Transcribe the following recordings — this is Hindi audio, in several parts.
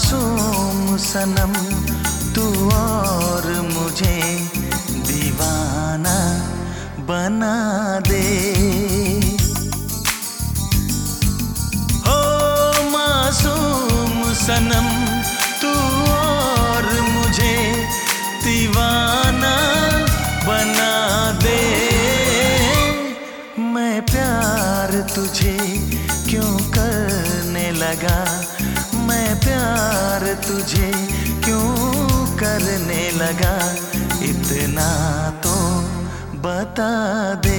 मासूम सनम तू और मुझे दीवाना बना ता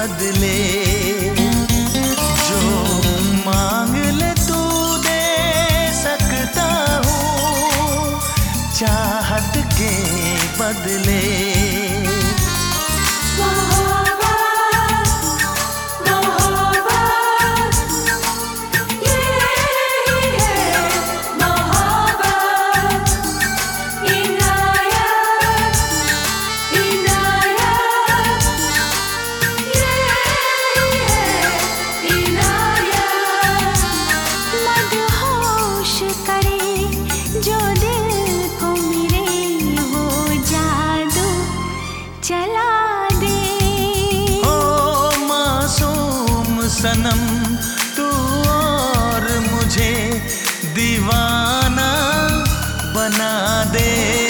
बदले। जो मांग ले तू दे सकता हूँ चाहत के बदले। तू और मुझे दीवाना बना दे।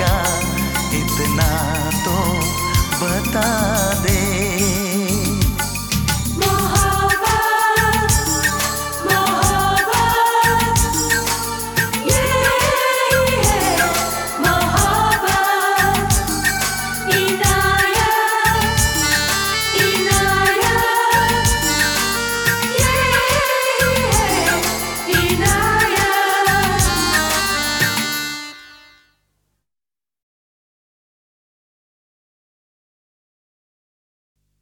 करने इतना तो बता